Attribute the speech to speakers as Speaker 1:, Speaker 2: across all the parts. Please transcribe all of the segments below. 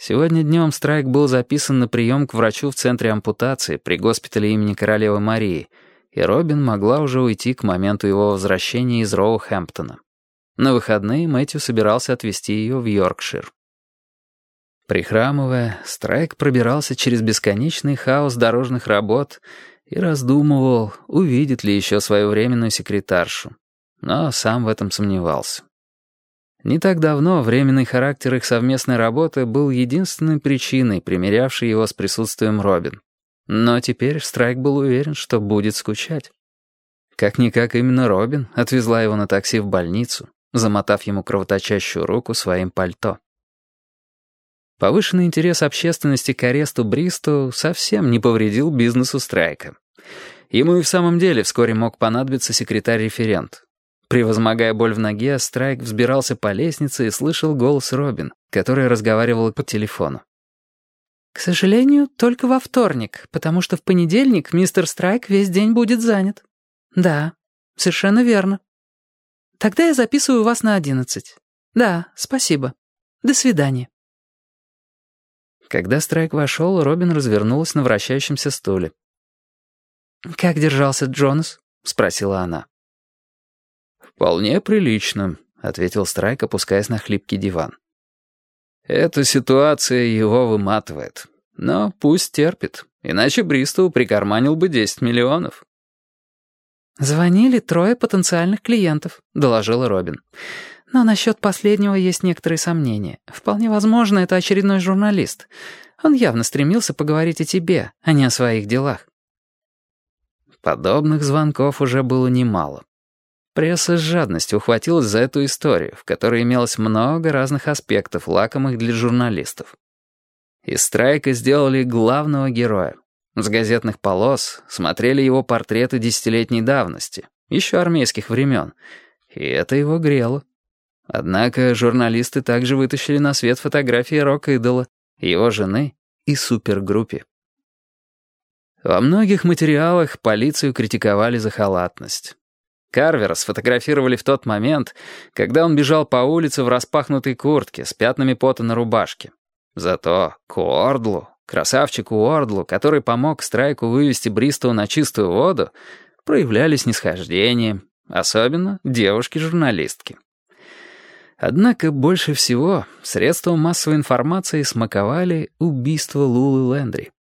Speaker 1: Сегодня днем Страйк был записан на прием к врачу в центре ампутации при госпитале имени Королевы Марии, и Робин могла уже уйти к моменту его возвращения из Роухэмптона. На выходные Мэтью собирался отвезти ее в Йоркшир. Прихрамывая, Страйк пробирался через бесконечный хаос дорожных работ и раздумывал, увидит ли еще свою временную секретаршу. Но сам в этом сомневался. Не так давно временный характер их совместной работы был единственной причиной, примирявшей его с присутствием Робин. Но теперь Страйк был уверен, что будет скучать. Как-никак именно Робин отвезла его на такси в больницу, замотав ему кровоточащую руку своим пальто. Повышенный интерес общественности к аресту Бристу совсем не повредил бизнесу Страйка. Ему и в самом деле вскоре мог понадобиться секретарь-референт. Превозмогая боль в ноге, Страйк взбирался по лестнице и слышал голос Робин, которая разговаривала по телефону.
Speaker 2: «К сожалению, только во вторник, потому что в понедельник мистер Страйк весь день будет занят». «Да, совершенно верно». «Тогда я записываю вас на одиннадцать». «Да, спасибо. До свидания».
Speaker 1: Когда Страйк вошел, Робин развернулась на вращающемся стуле.
Speaker 2: «Как держался Джонас?» — спросила она.
Speaker 1: «Вполне прилично», — ответил Страйк, опускаясь на хлипкий диван. «Эта ситуация его выматывает. Но пусть терпит, иначе Бристоу прикарманил бы 10 миллионов».
Speaker 2: «Звонили трое потенциальных клиентов», — доложила Робин. «Но насчет последнего есть некоторые сомнения. Вполне возможно, это очередной журналист. Он явно стремился поговорить о тебе, а не о своих делах».
Speaker 1: Подобных звонков уже было немало. Пресса с жадностью ухватилась за эту историю, в которой имелось много разных аспектов, лакомых для журналистов. Из страйка сделали главного героя. С газетных полос смотрели его портреты десятилетней давности, еще армейских времен, и это его грело. Однако журналисты также вытащили на свет фотографии рок-идола, его жены и супергруппе. Во многих материалах полицию критиковали за халатность. Карвера сфотографировали в тот момент, когда он бежал по улице в распахнутой куртке с пятнами пота на рубашке. Зато Куордлу, красавчику Уордлу, который помог Страйку вывести Бристоу на чистую воду, проявляли снисхождение, особенно девушки-журналистки. Однако больше всего средства массовой информации смаковали убийство Лулы Лэндри.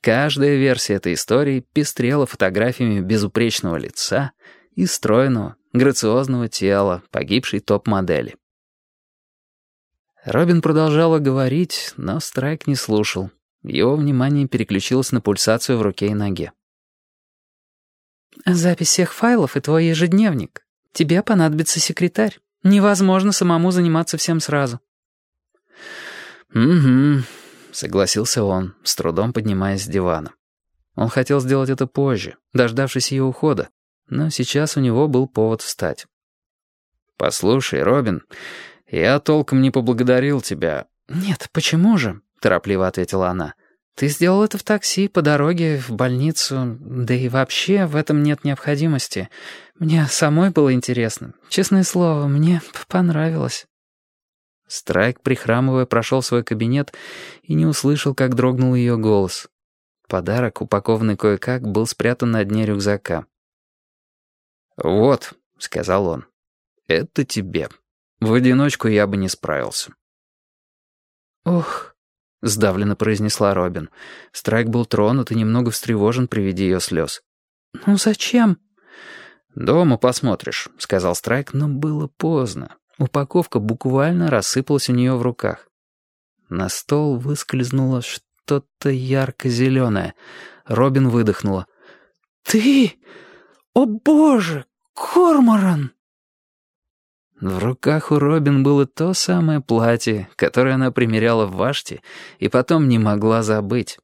Speaker 1: Каждая версия этой истории пестрела фотографиями безупречного лица — и стройного, грациозного тела погибшей топ-модели. Робин продолжала говорить, но Страйк не слушал. Его внимание переключилось на пульсацию в руке и ноге.
Speaker 2: «Запись всех файлов и твой ежедневник. Тебе понадобится секретарь. Невозможно самому заниматься всем сразу».
Speaker 1: «Угу», — согласился он, с трудом поднимаясь с дивана. Он хотел сделать это позже, дождавшись ее ухода, но сейчас у него был повод встать. «Послушай, Робин, я толком не поблагодарил тебя».
Speaker 2: «Нет, почему же?» — торопливо ответила она. «Ты сделал это в такси, по дороге, в больницу, да и вообще в этом нет необходимости. Мне самой было интересно. Честное слово, мне понравилось».
Speaker 1: Страйк, прихрамывая, прошел свой кабинет и не услышал, как дрогнул ее голос. Подарок, упакованный кое-как, был спрятан на дне рюкзака. «Вот», — сказал он, — «это тебе. В одиночку я бы не справился».
Speaker 2: «Ох», —
Speaker 1: сдавленно произнесла Робин. Страйк был тронут и немного встревожен при виде ее слез.
Speaker 2: «Ну зачем?»
Speaker 1: «Дома посмотришь», — сказал Страйк, но было поздно. Упаковка буквально рассыпалась у нее в руках. На стол выскользнуло что-то ярко-зеленое. Робин выдохнула.
Speaker 2: «Ты...» «О боже, Корморан!»
Speaker 1: В руках у Робин было то самое платье, которое она примеряла в Ваште и потом не могла забыть.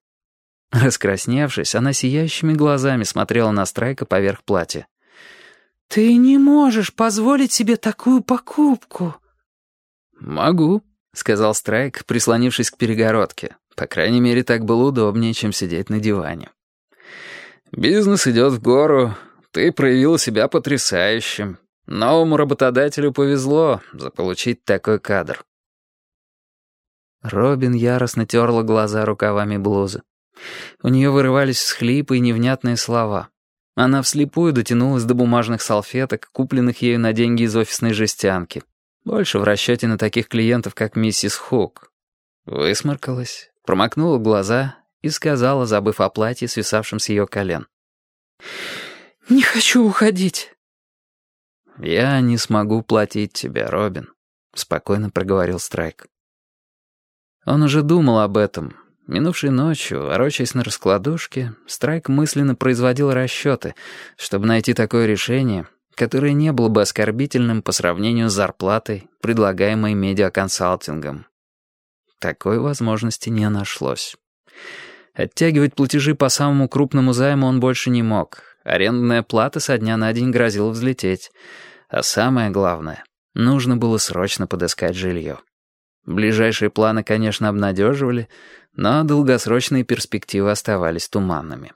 Speaker 1: Раскрасневшись, она сияющими глазами смотрела на Страйка поверх платья.
Speaker 2: «Ты не можешь позволить себе такую покупку!»
Speaker 1: «Могу», — сказал Страйк, прислонившись к перегородке. По крайней мере, так было удобнее, чем сидеть на диване. «Бизнес идет в гору, ты проявил себя потрясающим. Новому работодателю повезло заполучить такой кадр. Робин яростно терла глаза рукавами блузы. У нее вырывались всхлипы и невнятные слова. Она вслепую дотянулась до бумажных салфеток, купленных ею на деньги из офисной жестянки. Больше в расчете на таких клиентов, как миссис Хук. Высморкалась, промокнула глаза и сказала, забыв о платье, свисавшем с ее колен.
Speaker 2: «Не хочу уходить».
Speaker 1: «Я не смогу платить тебе, Робин», — спокойно проговорил Страйк. Он уже думал об этом, Минувшей ночью, ворочаясь на раскладушке, Страйк мысленно производил расчеты, чтобы найти такое решение, которое не было бы оскорбительным по сравнению с зарплатой, предлагаемой медиаконсалтингом. Такой возможности не нашлось. Оттягивать платежи по самому крупному займу он больше не мог. Арендная плата со дня на день грозила взлететь. А самое главное, нужно было срочно подыскать жилье. Ближайшие планы, конечно, обнадеживали, но долгосрочные перспективы оставались туманными.